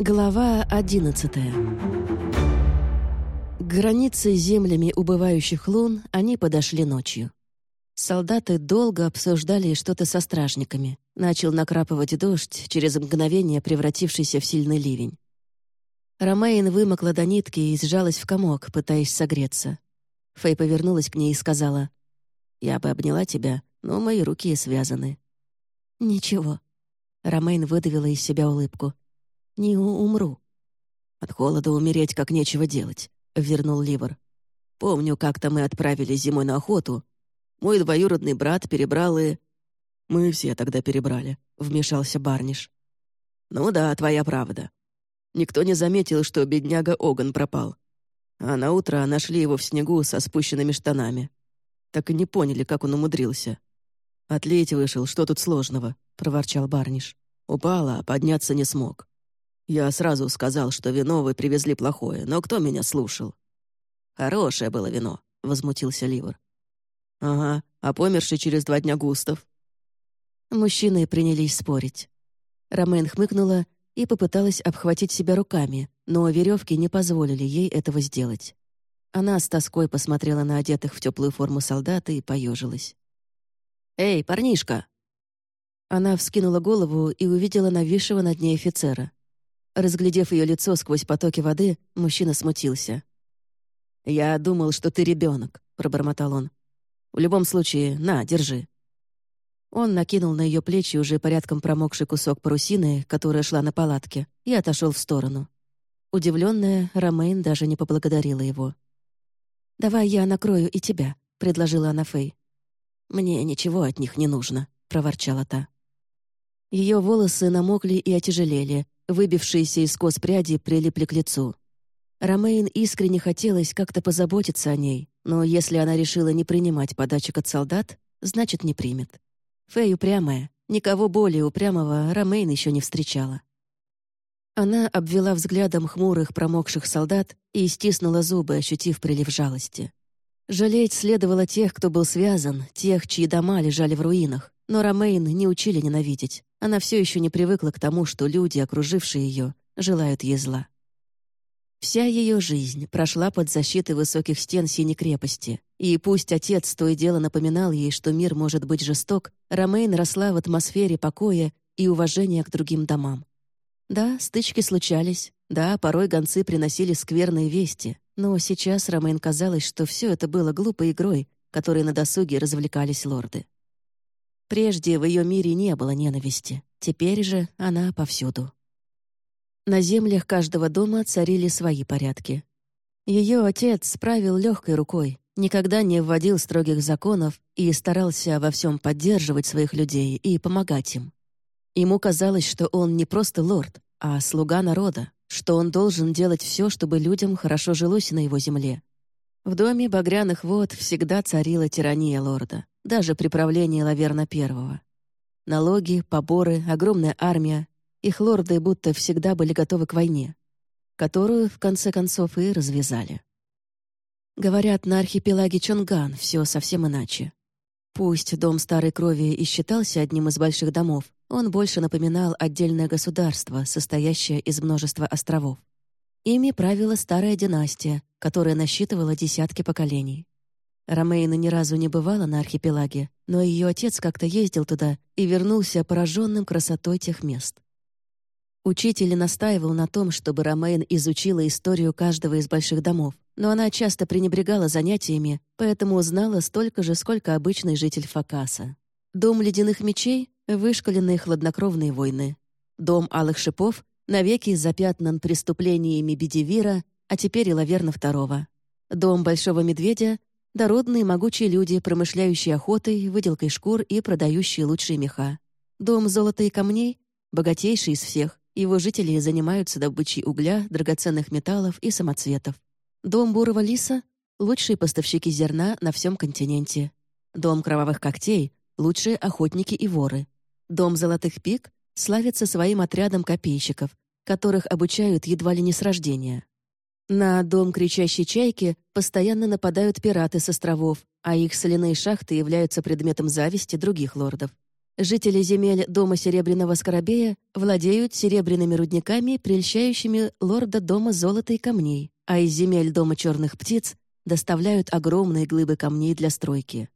Глава одиннадцатая К границе землями убывающих лун они подошли ночью. Солдаты долго обсуждали что-то со стражниками. Начал накрапывать дождь, через мгновение превратившийся в сильный ливень. Ромейн вымокла до нитки и сжалась в комок, пытаясь согреться. Фэй повернулась к ней и сказала, «Я бы обняла тебя, но мои руки связаны». «Ничего». Ромейн выдавила из себя улыбку. «Не умру». «От холода умереть, как нечего делать», — вернул Ливер. «Помню, как-то мы отправились зимой на охоту. Мой двоюродный брат перебрал и...» «Мы все тогда перебрали», — вмешался Барниш. «Ну да, твоя правда. Никто не заметил, что бедняга Оган пропал. А на утро нашли его в снегу со спущенными штанами. Так и не поняли, как он умудрился. «Отлить вышел, что тут сложного?» — проворчал Барниш. «Упала, а подняться не смог. Я сразу сказал, что вино вы привезли плохое, но кто меня слушал?» «Хорошее было вино», — возмутился Ливер. «Ага, а померший через два дня Густав?» Мужчины принялись спорить. Ромен хмыкнула и попыталась обхватить себя руками, но веревки не позволили ей этого сделать. Она с тоской посмотрела на одетых в теплую форму солдата и поежилась. «Эй, парнишка!» Она вскинула голову и увидела нависшего над ней офицера. Разглядев ее лицо сквозь потоки воды, мужчина смутился. «Я думал, что ты ребенок», — пробормотал он. «В любом случае, на, держи». Он накинул на ее плечи уже порядком промокший кусок парусины, которая шла на палатке, и отошел в сторону. Удивленная, Ромейн даже не поблагодарила его. «Давай я накрою и тебя», — предложила она Фэй. «Мне ничего от них не нужно», — проворчала та. Ее волосы намокли и отяжелели, Выбившиеся из кос пряди прилипли к лицу. Ромейн искренне хотелось как-то позаботиться о ней, но если она решила не принимать подачек от солдат, значит, не примет. Фэй упрямая. Никого более упрямого Ромейн еще не встречала. Она обвела взглядом хмурых, промокших солдат и стиснула зубы, ощутив прилив жалости. Жалеть следовало тех, кто был связан, тех, чьи дома лежали в руинах, но Ромейн не учили ненавидеть. Она все еще не привыкла к тому, что люди, окружившие ее, желают ей зла. Вся ее жизнь прошла под защитой высоких стен синей крепости, и пусть отец то и дело напоминал ей, что мир может быть жесток, Ромейн росла в атмосфере покоя и уважения к другим домам. Да, стычки случались, да, порой гонцы приносили скверные вести, но сейчас Ромейн казалось, что все это было глупой игрой, которой на досуге развлекались лорды. Прежде в ее мире не было ненависти, теперь же она повсюду. На землях каждого дома царили свои порядки. Ее отец правил легкой рукой, никогда не вводил строгих законов и старался во всем поддерживать своих людей и помогать им. Ему казалось, что он не просто лорд, а слуга народа, что он должен делать все, чтобы людям хорошо жилось на его земле. В доме багряных вод всегда царила тирания лорда даже при правлении Лаверна Первого. Налоги, поборы, огромная армия. Их лорды будто всегда были готовы к войне, которую, в конце концов, и развязали. Говорят, на архипелаге Чонган все совсем иначе. Пусть дом старой крови и считался одним из больших домов, он больше напоминал отдельное государство, состоящее из множества островов. Ими правила старая династия, которая насчитывала десятки поколений. Ромейна ни разу не бывала на архипелаге, но ее отец как-то ездил туда и вернулся пораженным красотой тех мест. Учитель настаивал на том, чтобы Ромейн изучила историю каждого из больших домов, но она часто пренебрегала занятиями, поэтому узнала столько же, сколько обычный житель Факаса. Дом ледяных мечей — вышкаленные хладнокровные войны. Дом алых шипов — навеки запятнан преступлениями Бедивира, а теперь и Лаверна II. Дом большого медведя Дородные могучие люди, промышляющие охотой, выделкой шкур и продающие лучшие меха. Дом золота и камней — богатейший из всех. Его жители занимаются добычей угля, драгоценных металлов и самоцветов. Дом бурого лиса — лучшие поставщики зерна на всем континенте. Дом кровавых когтей — лучшие охотники и воры. Дом золотых пик славится своим отрядом копейщиков, которых обучают едва ли не с рождения. На дом кричащей чайки постоянно нападают пираты с островов, а их соляные шахты являются предметом зависти других лордов. жители земель Дома Серебряного Скоробея владеют серебряными рудниками, прельщающими лорда Дома золота и камней, а из земель Дома Черных Птиц доставляют огромные глыбы камней для стройки.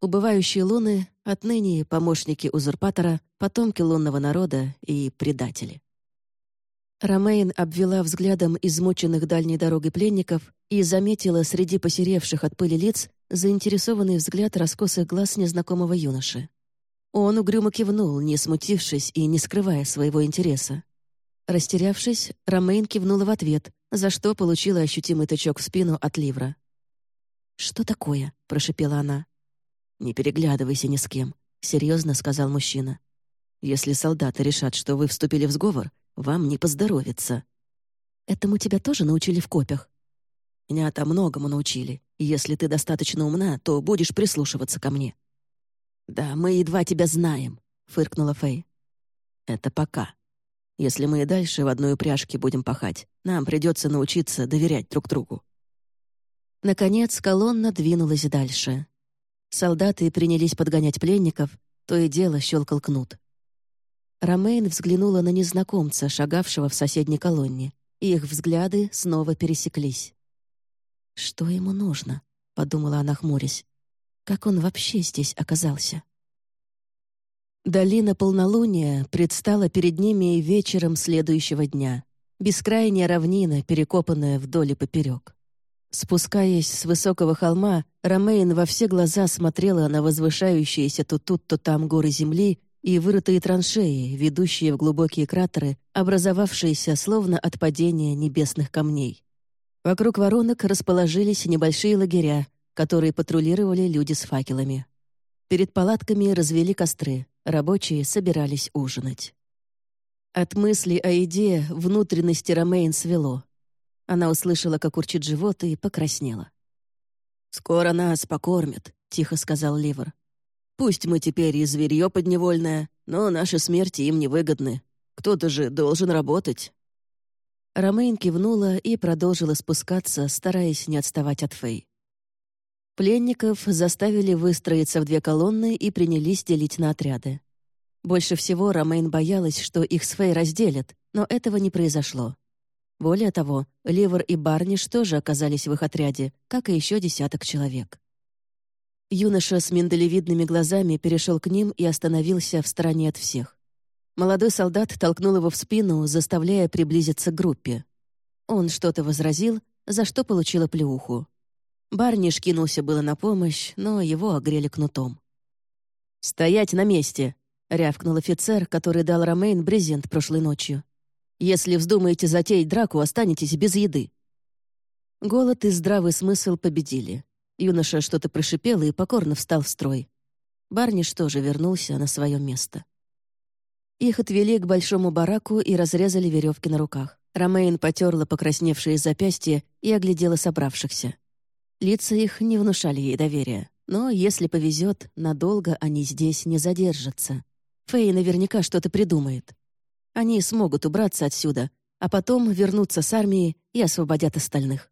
Убывающие луны — отныне помощники узурпатора, потомки лунного народа и предатели. Ромейн обвела взглядом измученных дальней дорогой пленников и заметила среди посеревших от пыли лиц заинтересованный взгляд раскосых глаз незнакомого юноши. Он угрюмо кивнул, не смутившись и не скрывая своего интереса. Растерявшись, Ромейн кивнула в ответ, за что получила ощутимый тычок в спину от Ливра. «Что такое?» — прошепела она. «Не переглядывайся ни с кем», — серьезно сказал мужчина. «Если солдаты решат, что вы вступили в сговор, вам не поздоровится». «Этому тебя тоже научили в копях?» «Меня там многому научили, если ты достаточно умна, то будешь прислушиваться ко мне». «Да, мы едва тебя знаем», — фыркнула Фэй. «Это пока. Если мы и дальше в одной упряжке будем пахать, нам придется научиться доверять друг другу». Наконец колонна двинулась дальше. Солдаты принялись подгонять пленников, то и дело щелкал кнут. Ромейн взглянула на незнакомца, шагавшего в соседней колонне, и их взгляды снова пересеклись. «Что ему нужно?» — подумала она, хмурясь. «Как он вообще здесь оказался?» Долина полнолуния предстала перед ними вечером следующего дня. Бескрайняя равнина, перекопанная вдоль и поперек. Спускаясь с высокого холма, Ромейн во все глаза смотрела на возвышающиеся то тут, то там горы земли и вырытые траншеи, ведущие в глубокие кратеры, образовавшиеся словно от падения небесных камней. Вокруг воронок расположились небольшие лагеря, которые патрулировали люди с факелами. Перед палатками развели костры, рабочие собирались ужинать. От мысли о еде внутренности Ромейн свело. Она услышала, как урчит живот, и покраснела. «Скоро нас покормят», — тихо сказал Ливер. Пусть мы теперь и зверье подневольное, но наши смерти им не выгодны. Кто-то же должен работать». Ромейн кивнула и продолжила спускаться, стараясь не отставать от Фэй. Пленников заставили выстроиться в две колонны и принялись делить на отряды. Больше всего Ромейн боялась, что их с Фэй разделят, но этого не произошло. Более того, Ливер и Барниш тоже оказались в их отряде, как и еще десяток человек. Юноша с миндалевидными глазами перешел к ним и остановился в стороне от всех. Молодой солдат толкнул его в спину, заставляя приблизиться к группе. Он что-то возразил, за что получил плеуху. Барниш кинулся было на помощь, но его огрели кнутом. «Стоять на месте!» — рявкнул офицер, который дал Ромейн брезент прошлой ночью. «Если вздумаете затеять драку, останетесь без еды». Голод и здравый смысл победили. Юноша что-то прошипел и покорно встал в строй. Барниш тоже вернулся на свое место. Их отвели к большому бараку и разрезали веревки на руках. Ромейн потерла покрасневшие запястья и оглядела собравшихся. Лица их не внушали ей доверия, но, если повезет, надолго они здесь не задержатся. Фэй наверняка что-то придумает. Они смогут убраться отсюда, а потом вернуться с армией и освободят остальных.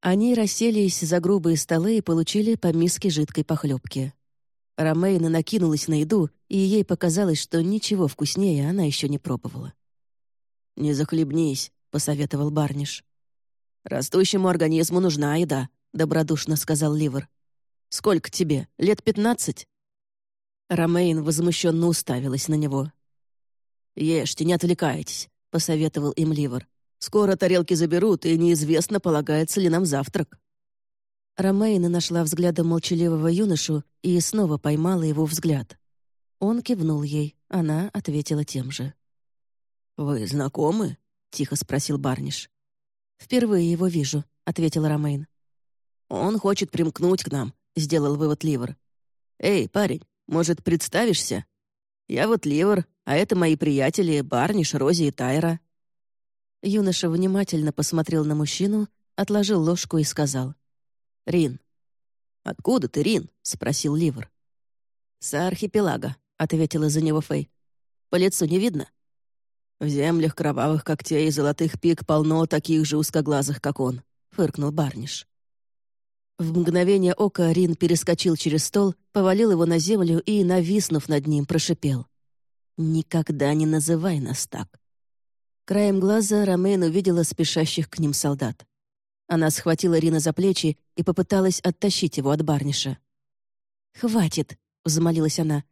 Они расселись за грубые столы и получили по миске жидкой похлебки. Ромейна накинулась на еду, и ей показалось, что ничего вкуснее она еще не пробовала. «Не захлебнись», — посоветовал Барниш. «Растущему организму нужна еда», — добродушно сказал Ливер. «Сколько тебе? Лет пятнадцать?» Ромейн возмущенно уставилась на него. «Ешьте, не отвлекайтесь», — посоветовал им Ливер. Скоро тарелки заберут, и неизвестно, полагается ли нам завтрак». Ромейна нашла взглядом молчаливого юношу и снова поймала его взгляд. Он кивнул ей, она ответила тем же. «Вы знакомы?» — тихо спросил Барниш. «Впервые его вижу», — ответил Ромейн. «Он хочет примкнуть к нам», — сделал вывод Ливер. «Эй, парень, может, представишься? Я вот Ливер, а это мои приятели Барниш, Рози и Тайра». Юноша внимательно посмотрел на мужчину, отложил ложку и сказал. «Рин». «Откуда ты, Рин?» — спросил Ливер. «С архипелага», — ответила за него Фэй. «По лицу не видно?» «В землях кровавых когтей и золотых пик полно таких же узкоглазых, как он», — фыркнул Барниш. В мгновение ока Рин перескочил через стол, повалил его на землю и, нависнув над ним, прошипел. «Никогда не называй нас так». Краем глаза Ромейн увидела спешащих к ним солдат. Она схватила Рина за плечи и попыталась оттащить его от барниша. «Хватит!» — взмолилась она.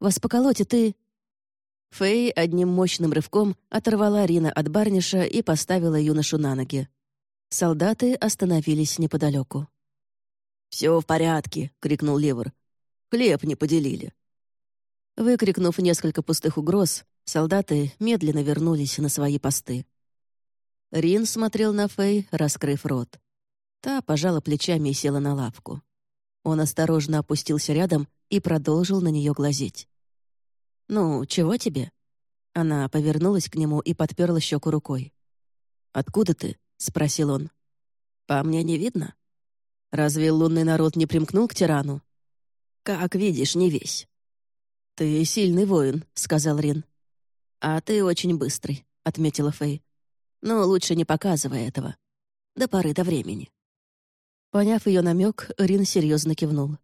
«Вас поколотит и...» Фэй одним мощным рывком оторвала Рина от барниша и поставила юношу на ноги. Солдаты остановились неподалеку. «Все в порядке!» — крикнул Ливер. «Хлеб не поделили». Выкрикнув несколько пустых угроз, солдаты медленно вернулись на свои посты. Рин смотрел на Фэй, раскрыв рот. Та пожала плечами и села на лавку. Он осторожно опустился рядом и продолжил на нее глазеть. «Ну, чего тебе?» Она повернулась к нему и подперла щеку рукой. «Откуда ты?» — спросил он. «По мне не видно?» Разве лунный народ не примкнул к тирану? Как видишь, не весь. Ты сильный воин, сказал Рин. А ты очень быстрый, отметила Фэй. Но лучше не показывай этого. До поры до времени. Поняв ее намек, Рин серьезно кивнул.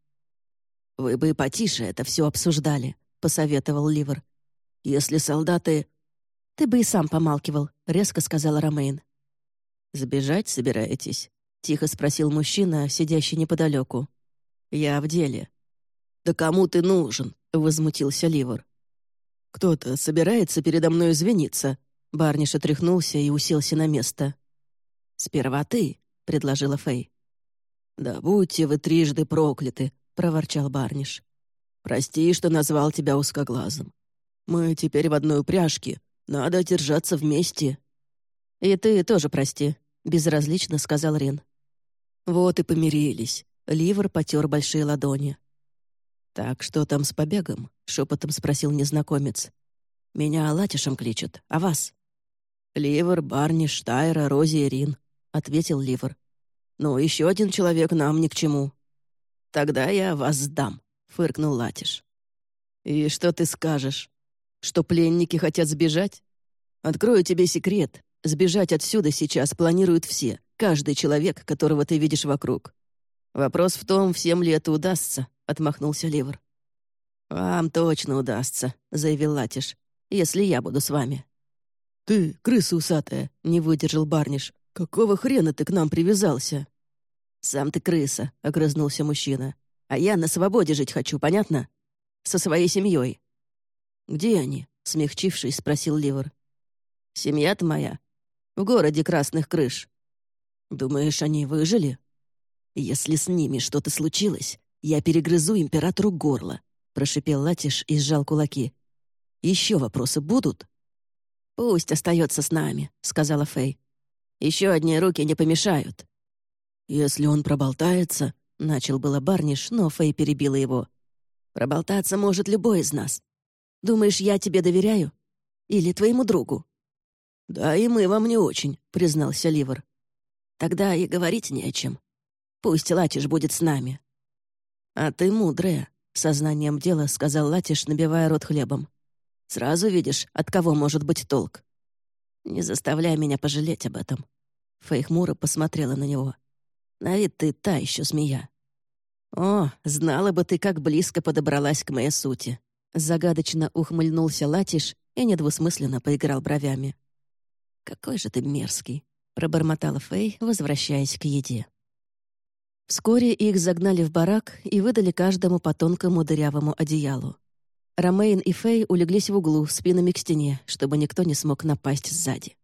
«Вы бы потише это все обсуждали», — посоветовал Ливер. «Если солдаты...» «Ты бы и сам помалкивал», — резко сказала Ромейн. «Сбежать собираетесь?» — тихо спросил мужчина, сидящий неподалеку. «Я в деле». «Да кому ты нужен?» — возмутился Ливор. «Кто-то собирается передо мной извиниться». Барниш отряхнулся и уселся на место. «Сперва ты», — предложила Фэй. «Да будьте вы трижды прокляты», — проворчал Барниш. «Прости, что назвал тебя узкоглазым. Мы теперь в одной упряжке. Надо держаться вместе». «И ты тоже прости», — безразлично сказал Рен. Вот и помирились. Ливер потер большие ладони. «Так что там с побегом?» — шепотом спросил незнакомец. «Меня Латишем кличут, а вас?» «Ливер, Барни, Штайра, Рози и Рин», — ответил Ливер. «Но еще один человек нам ни к чему». «Тогда я вас сдам», — фыркнул Латиш. «И что ты скажешь? Что пленники хотят сбежать? Открою тебе секрет. Сбежать отсюда сейчас планируют все, каждый человек, которого ты видишь вокруг. Вопрос в том, всем ли это удастся, отмахнулся Ливр. Вам точно удастся, заявил Латиш, если я буду с вами. Ты, крыса усатая, не выдержал Барниш. Какого хрена ты к нам привязался? Сам ты крыса, огрызнулся мужчина. А я на свободе жить хочу, понятно? Со своей семьей. Где они? смягчившись, спросил Ливр. Семья-то моя. В городе красных крыш. Думаешь, они выжили? Если с ними что-то случилось, я перегрызу императору горло, прошипел Латиш и сжал кулаки. Еще вопросы будут? Пусть остается с нами, сказала Фэй. Еще одни руки не помешают. Если он проболтается, начал было Барниш, но Фэй перебила его. Проболтаться может любой из нас. Думаешь, я тебе доверяю? Или твоему другу? Да, и мы вам не очень, признался Ливер. Тогда и говорить не о чем. Пусть Латиш будет с нами». «А ты мудрая», — сознанием дела сказал Латиш, набивая рот хлебом. «Сразу видишь, от кого может быть толк». «Не заставляй меня пожалеть об этом». Фэй посмотрела на него. «На вид ты та еще змея». «О, знала бы ты, как близко подобралась к моей сути». Загадочно ухмыльнулся Латиш и недвусмысленно поиграл бровями. «Какой же ты мерзкий пробормотала Фэй, возвращаясь к еде. Вскоре их загнали в барак и выдали каждому по тонкому дырявому одеялу. Ромейн и Фэй улеглись в углу, спинами к стене, чтобы никто не смог напасть сзади.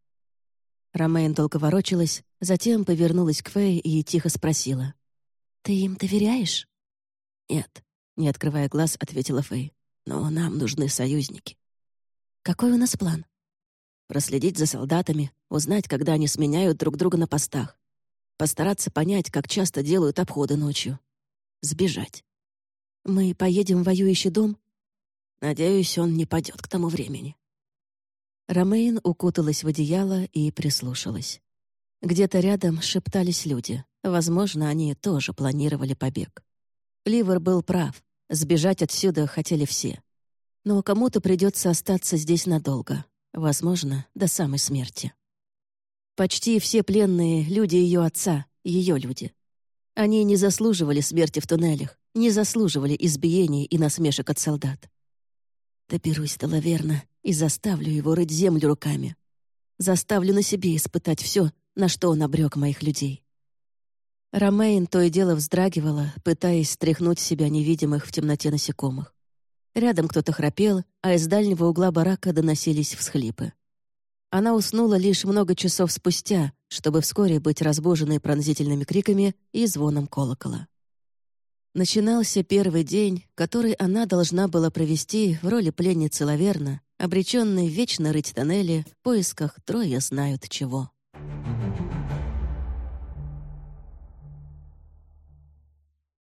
Ромейн долго ворочалась, затем повернулась к Фэй и тихо спросила. «Ты им доверяешь?» «Нет», — не открывая глаз, ответила Фэй. «Но нам нужны союзники». «Какой у нас план?» проследить за солдатами, узнать, когда они сменяют друг друга на постах, постараться понять, как часто делают обходы ночью, сбежать. Мы поедем в воюющий дом? Надеюсь, он не падет к тому времени. Ромейн укуталась в одеяло и прислушалась. Где-то рядом шептались люди. Возможно, они тоже планировали побег. Ливер был прав. Сбежать отсюда хотели все. Но кому-то придется остаться здесь надолго. Возможно, до самой смерти. Почти все пленные — люди ее отца, ее люди. Они не заслуживали смерти в туннелях, не заслуживали избиений и насмешек от солдат. Доберусь до Лаверна и заставлю его рыть землю руками. Заставлю на себе испытать все, на что он обрек моих людей. Ромейн то и дело вздрагивала, пытаясь стряхнуть себя невидимых в темноте насекомых. Рядом кто-то храпел, а из дальнего угла барака доносились всхлипы. Она уснула лишь много часов спустя, чтобы вскоре быть разбуженной пронзительными криками и звоном колокола. Начинался первый день, который она должна была провести в роли пленницы Лаверна, обреченной вечно рыть тоннели в поисках трое знают чего.